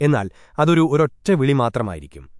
എന്നാൽ അതൊരു ഒരൊറ്റ വിളി മാത്രമായിരിക്കും.